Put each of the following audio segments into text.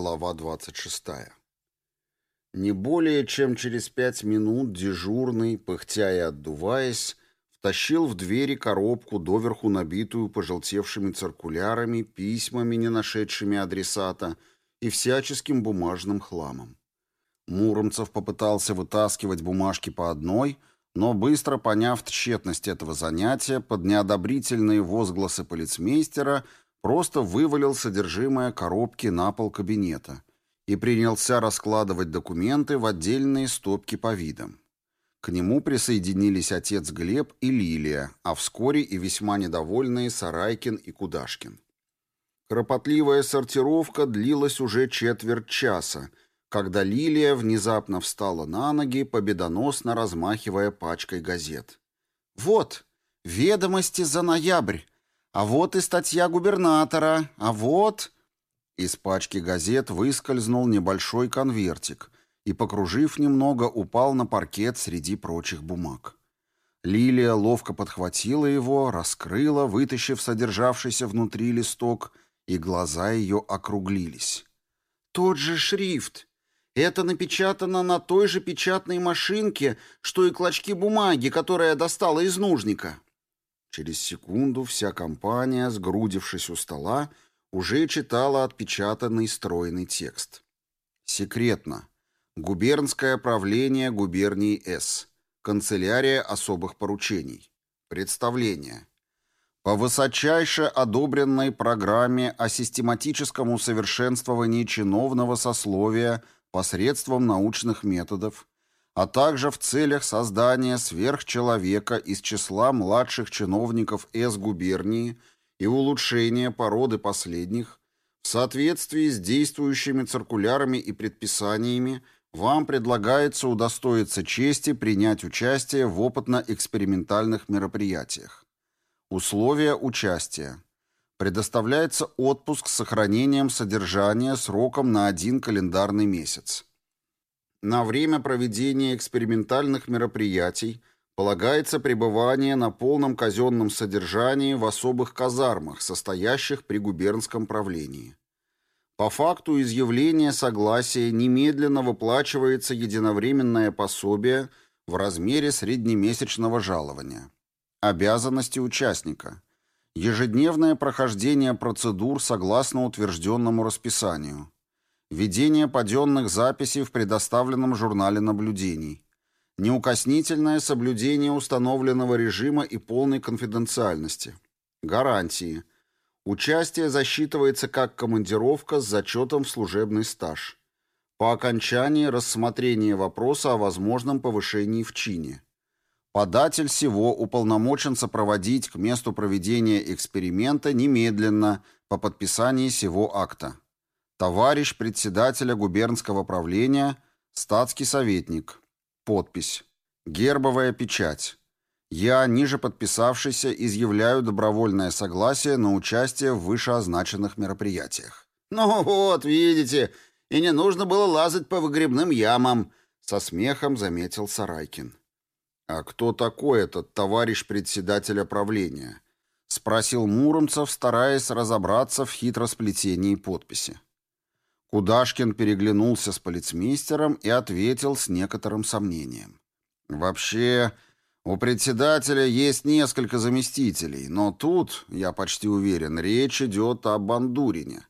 Глава В-26. Не более чем через пять минут дежурный, пыхтя и отдуваясь, втащил в двери коробку, доверху набитую пожелтевшими циркулярами, письмами, не нашедшими адресата, и всяческим бумажным хламом. Муромцев попытался вытаскивать бумажки по одной, но быстро поняв тщетность этого занятия, под неодобрительные возгласы полицмейстера просто вывалил содержимое коробки на пол кабинета и принялся раскладывать документы в отдельные стопки по видам. К нему присоединились отец Глеб и Лилия, а вскоре и весьма недовольные Сарайкин и Кудашкин. Кропотливая сортировка длилась уже четверть часа, когда Лилия внезапно встала на ноги, победоносно размахивая пачкой газет. «Вот, ведомости за ноябрь. А вот и статья губернатора, а вот...» Из пачки газет выскользнул небольшой конвертик и, покружив немного, упал на паркет среди прочих бумаг. Лилия ловко подхватила его, раскрыла, вытащив содержавшийся внутри листок, и глаза ее округлились. «Тот же шрифт! Это напечатано на той же печатной машинке, что и клочки бумаги, которые я достала из нужника!» Через секунду вся компания, сгрудившись у стола, уже читала отпечатанный стройный текст. Секретно. Губернское правление губернии С. Канцелярия особых поручений. Представление. По высочайше одобренной программе о систематическом усовершенствовании чиновного сословия посредством научных методов а также в целях создания сверхчеловека из числа младших чиновников С-губернии и улучшения породы последних, в соответствии с действующими циркулярами и предписаниями, вам предлагается удостоиться чести принять участие в опытно-экспериментальных мероприятиях. Условия участия. Предоставляется отпуск с сохранением содержания сроком на один календарный месяц. На время проведения экспериментальных мероприятий полагается пребывание на полном казенном содержании в особых казармах, состоящих при губернском правлении. По факту изъявления согласия немедленно выплачивается единовременное пособие в размере среднемесячного жалования. Обязанности участника. Ежедневное прохождение процедур согласно утвержденному расписанию ведение паденных записей в предоставленном журнале наблюдений, неукоснительное соблюдение установленного режима и полной конфиденциальности, гарантии. Участие засчитывается как командировка с зачетом в служебный стаж. По окончании рассмотрения вопроса о возможном повышении в чине. Податель всего уполномочен сопроводить к месту проведения эксперимента немедленно по подписании сего акта. Товарищ председателя губернского правления, статский советник. Подпись. Гербовая печать. Я, ниже подписавшийся, изъявляю добровольное согласие на участие в вышеозначенных мероприятиях. «Ну вот, видите, и не нужно было лазать по выгребным ямам», — со смехом заметил Сарайкин. «А кто такой этот товарищ председателя правления?» — спросил Муромцев, стараясь разобраться в хитросплетении подписи. Кудашкин переглянулся с полицмейстером и ответил с некоторым сомнением. «Вообще, у председателя есть несколько заместителей, но тут, я почти уверен, речь идет о Бандурине.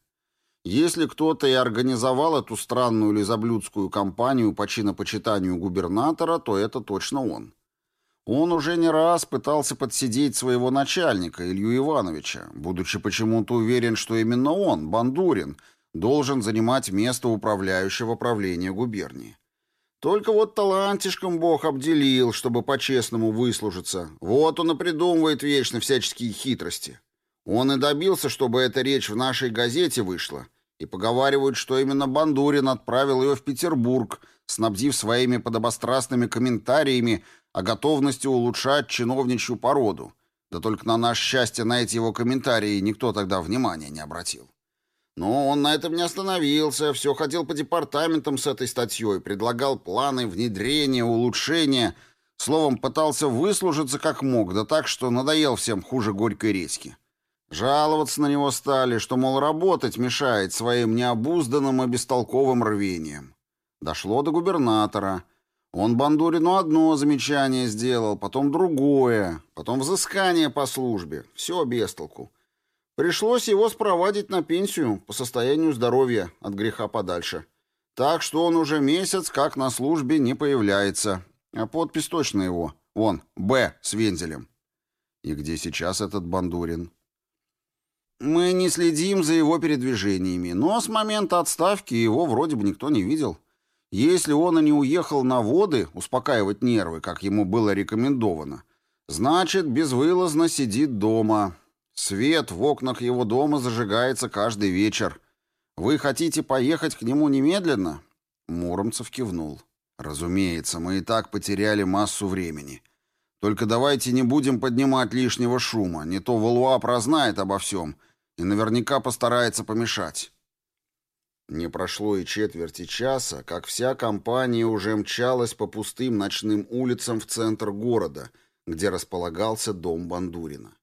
Если кто-то и организовал эту странную лизоблюдскую кампанию по чинопочитанию губернатора, то это точно он». Он уже не раз пытался подсидеть своего начальника, Илью Ивановича, будучи почему-то уверен, что именно он, Бандурин, — должен занимать место управляющего правления губернии. Только вот талантишком Бог обделил, чтобы по-честному выслужиться. Вот он и придумывает вечно всяческие хитрости. Он и добился, чтобы эта речь в нашей газете вышла. И поговаривают, что именно Бандурин отправил ее в Петербург, снабдив своими подобострастными комментариями о готовности улучшать чиновничью породу. Да только на наше счастье на эти его комментарии никто тогда внимания не обратил. Но он на этом не остановился, все ходил по департаментам с этой статьей, предлагал планы внедрения, улучшения. Словом, пытался выслужиться как мог, да так, что надоел всем хуже горькой редьки. Жаловаться на него стали, что, мол, работать мешает своим необузданным и бестолковым рвением. Дошло до губернатора. Он Бандурину одно замечание сделал, потом другое, потом взыскание по службе. Все без толку. Пришлось его спровадить на пенсию по состоянию здоровья от греха подальше. Так что он уже месяц как на службе не появляется. А подпись точно его. Вон, «Б» с вензелем. И где сейчас этот бандурин? Мы не следим за его передвижениями, но с момента отставки его вроде бы никто не видел. Если он и не уехал на воды успокаивать нервы, как ему было рекомендовано, значит, безвылазно сидит дома, Свет в окнах его дома зажигается каждый вечер. Вы хотите поехать к нему немедленно? Муромцев кивнул. Разумеется, мы и так потеряли массу времени. Только давайте не будем поднимать лишнего шума, не то Валуа прознает обо всем — и наверняка постарается помешать. Не прошло и четверти часа, как вся компания уже мчалась по пустым ночным улицам в центр города, где располагался дом Бандурина.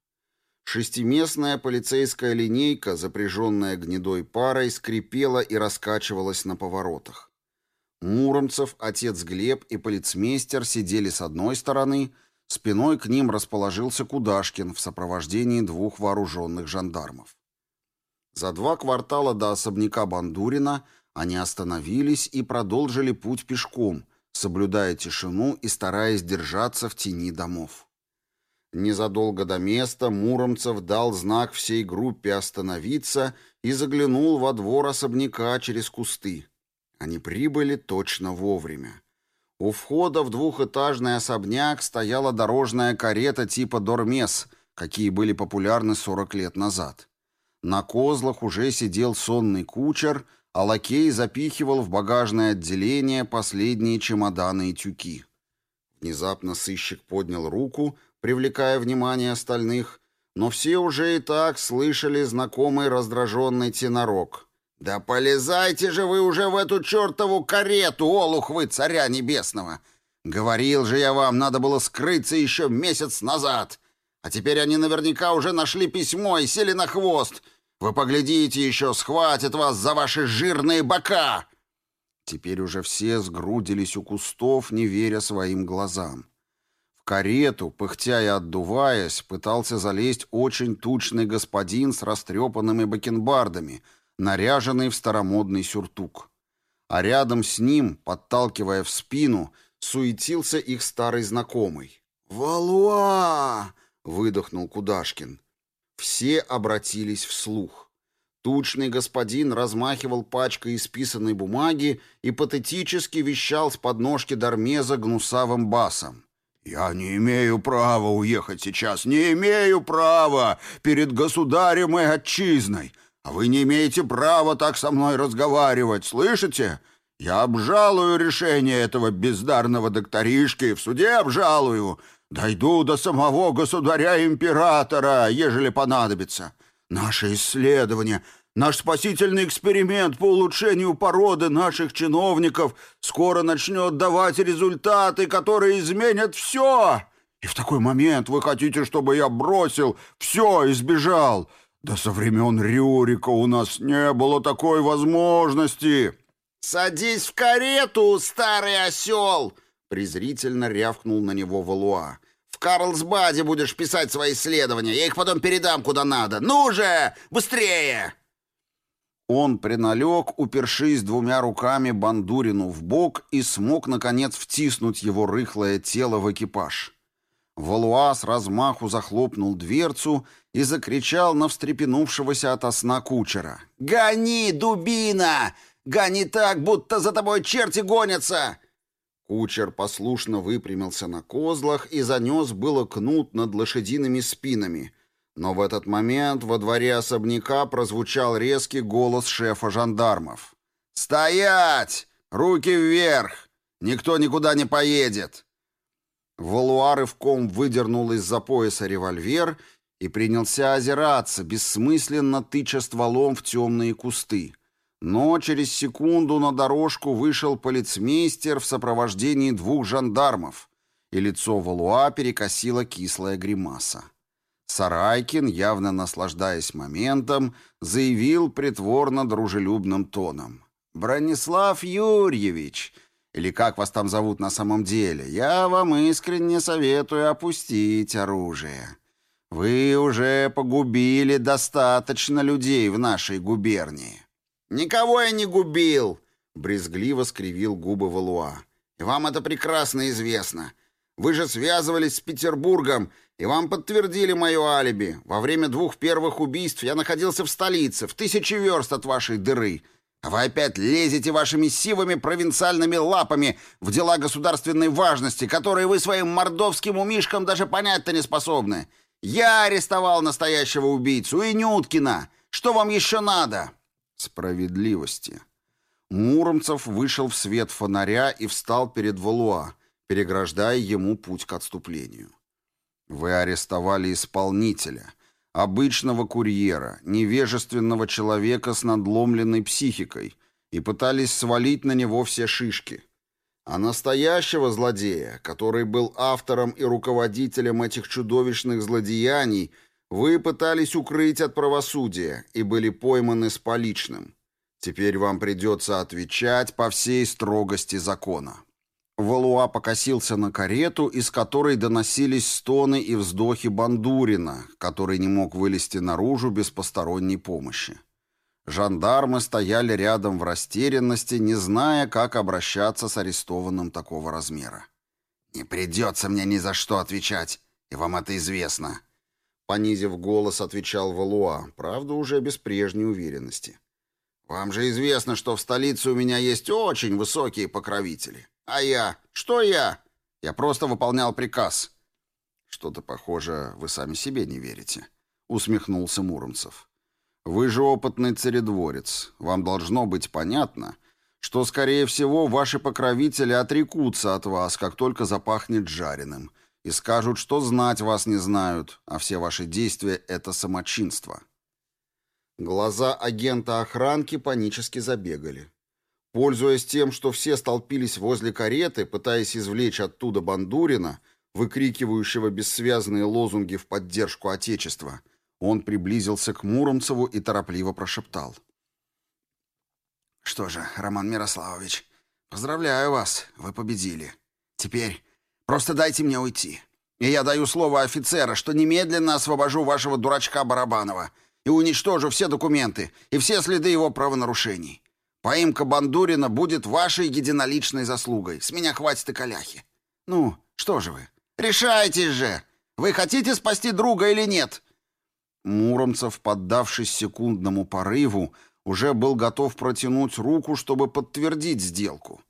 Шестиместная полицейская линейка, запряженная гнедой парой, скрипела и раскачивалась на поворотах. Муромцев, отец Глеб и полицмейстер сидели с одной стороны, спиной к ним расположился Кудашкин в сопровождении двух вооруженных жандармов. За два квартала до особняка Бандурина они остановились и продолжили путь пешком, соблюдая тишину и стараясь держаться в тени домов. Незадолго до места Муромцев дал знак всей группе остановиться и заглянул во двор особняка через кусты. Они прибыли точно вовремя. У входа в двухэтажный особняк стояла дорожная карета типа «Дормес», какие были популярны 40 лет назад. На козлах уже сидел сонный кучер, а лакей запихивал в багажное отделение последние чемоданы и тюки. Внезапно сыщик поднял руку, привлекая внимание остальных, но все уже и так слышали знакомый раздраженный тенорок. «Да полезайте же вы уже в эту чертову карету, олух вы, царя небесного! Говорил же я вам, надо было скрыться еще месяц назад! А теперь они наверняка уже нашли письмо и сели на хвост! Вы поглядите еще, схватят вас за ваши жирные бока!» Теперь уже все сгрудились у кустов, не веря своим глазам карету, пыхтя и отдуваясь, пытался залезть очень тучный господин с растрепанными бакенбардами, наряженный в старомодный сюртук. А рядом с ним, подталкивая в спину, суетился их старый знакомый. «Валуа!» — выдохнул Кудашкин. Все обратились вслух. Тучный господин размахивал пачкой исписанной бумаги и патетически вещал с подножки Дармеза гнусавым басом. Я не имею права уехать сейчас, не имею права перед государем и отчизной. А вы не имеете права так со мной разговаривать, слышите? Я обжалую решение этого бездарного докторишки, в суде обжалую. Дойду до самого государя-императора, ежели понадобится. Наше исследование. наш спасительный эксперимент по улучшению породы наших чиновников скоро начнет давать результаты, которые изменят все. И в такой момент вы хотите, чтобы я бросил все и сбежал? Да со времен Рюрика у нас не было такой возможности. «Садись в карету, старый осел!» Презрительно рявкнул на него Валуа. «В Карлсбаде будешь писать свои исследования. Я их потом передам куда надо. Ну же, быстрее!» Он приналег, упершись двумя руками Бандурину в бок и смог, наконец, втиснуть его рыхлое тело в экипаж. Валуа с размаху захлопнул дверцу и закричал на встрепенувшегося ото сна кучера. «Гони, дубина! Гони так, будто за тобой черти гонятся! Кучер послушно выпрямился на козлах и занес было кнут над лошадиными спинами. Но в этот момент во дворе особняка прозвучал резкий голос шефа жандармов. «Стоять! Руки вверх! Никто никуда не поедет!» Валуа рывком выдернул из-за пояса револьвер и принялся озираться, бессмысленно тыча стволом в темные кусты. Но через секунду на дорожку вышел полицмейстер в сопровождении двух жандармов, и лицо Валуа перекосило кислая гримаса. Сарайкин, явно наслаждаясь моментом, заявил притворно дружелюбным тоном. «Бронислав Юрьевич, или как вас там зовут на самом деле, я вам искренне советую опустить оружие. Вы уже погубили достаточно людей в нашей губернии». «Никого я не губил!» — брезгливо скривил губы Валуа. «И вам это прекрасно известно. Вы же связывались с Петербургом, и вам подтвердили мое алиби. Во время двух первых убийств я находился в столице, в тысячи верст от вашей дыры. А вы опять лезете вашими сивыми провинциальными лапами в дела государственной важности, которые вы своим мордовским умишкам даже понять-то не способны. Я арестовал настоящего переграждая ему путь к отступлению. Вы арестовали исполнителя, обычного курьера, невежественного человека с надломленной психикой и пытались свалить на него все шишки. А настоящего злодея, который был автором и руководителем этих чудовищных злодеяний, вы пытались укрыть от правосудия и были пойманы с поличным. Теперь вам придется отвечать по всей строгости закона. Валуа покосился на карету, из которой доносились стоны и вздохи Бандурина, который не мог вылезти наружу без посторонней помощи. Жандармы стояли рядом в растерянности, не зная, как обращаться с арестованным такого размера. «Не придется мне ни за что отвечать, и вам это известно», — понизив голос, отвечал Валуа, правда, уже без прежней уверенности. «Вам же известно, что в столице у меня есть очень высокие покровители. А я? Что я? Я просто выполнял приказ. Что-то похоже, вы сами себе не верите, усмехнулся Муромцев. Вы же опытный царедворец. Вам должно быть понятно, что, скорее всего, ваши покровители отрекутся от вас, как только запахнет жареным, и скажут, что знать вас не знают, а все ваши действия — это самочинство. Глаза агента охранки панически забегали. Пользуясь тем, что все столпились возле кареты, пытаясь извлечь оттуда Бандурина, выкрикивающего бессвязные лозунги в поддержку Отечества, он приблизился к Муромцеву и торопливо прошептал. «Что же, Роман Мирославович, поздравляю вас, вы победили. Теперь просто дайте мне уйти. И я даю слово офицера, что немедленно освобожу вашего дурачка Барабанова и уничтожу все документы и все следы его правонарушений. Поимка Бандурина будет вашей единоличной заслугой. С меня хватит и коляхи. Ну, что же вы? Решайтесь же! Вы хотите спасти друга или нет?» Муромцев, поддавшись секундному порыву, уже был готов протянуть руку, чтобы подтвердить сделку.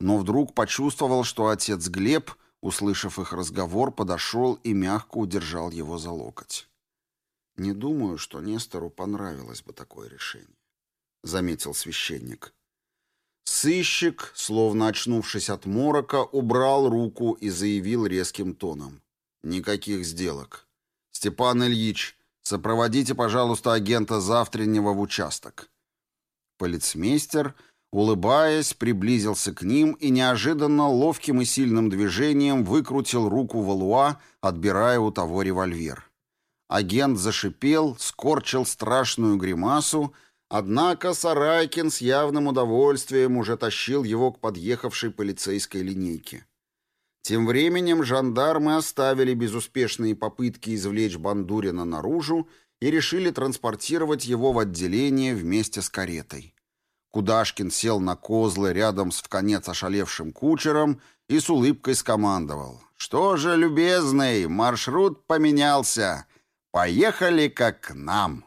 Но вдруг почувствовал, что отец Глеб, услышав их разговор, подошел и мягко удержал его за локоть. Не думаю, что Нестору понравилось бы такое решение, заметил священник. Сыщик, словно очнувшись от морока, убрал руку и заявил резким тоном. «Никаких сделок. Степан Ильич, сопроводите, пожалуйста, агента завтреннего в участок». Полицмейстер, улыбаясь, приблизился к ним и неожиданно ловким и сильным движением выкрутил руку Валуа, отбирая у того револьвер. Агент зашипел, скорчил страшную гримасу Однако Сарайкин с явным удовольствием уже тащил его к подъехавшей полицейской линейке. Тем временем жандармы оставили безуспешные попытки извлечь Бандурина наружу и решили транспортировать его в отделение вместе с каретой. Кудашкин сел на козлы рядом с вконец ошалевшим кучером и с улыбкой скомандовал. «Что же, любезный, маршрут поменялся. Поехали как к нам!»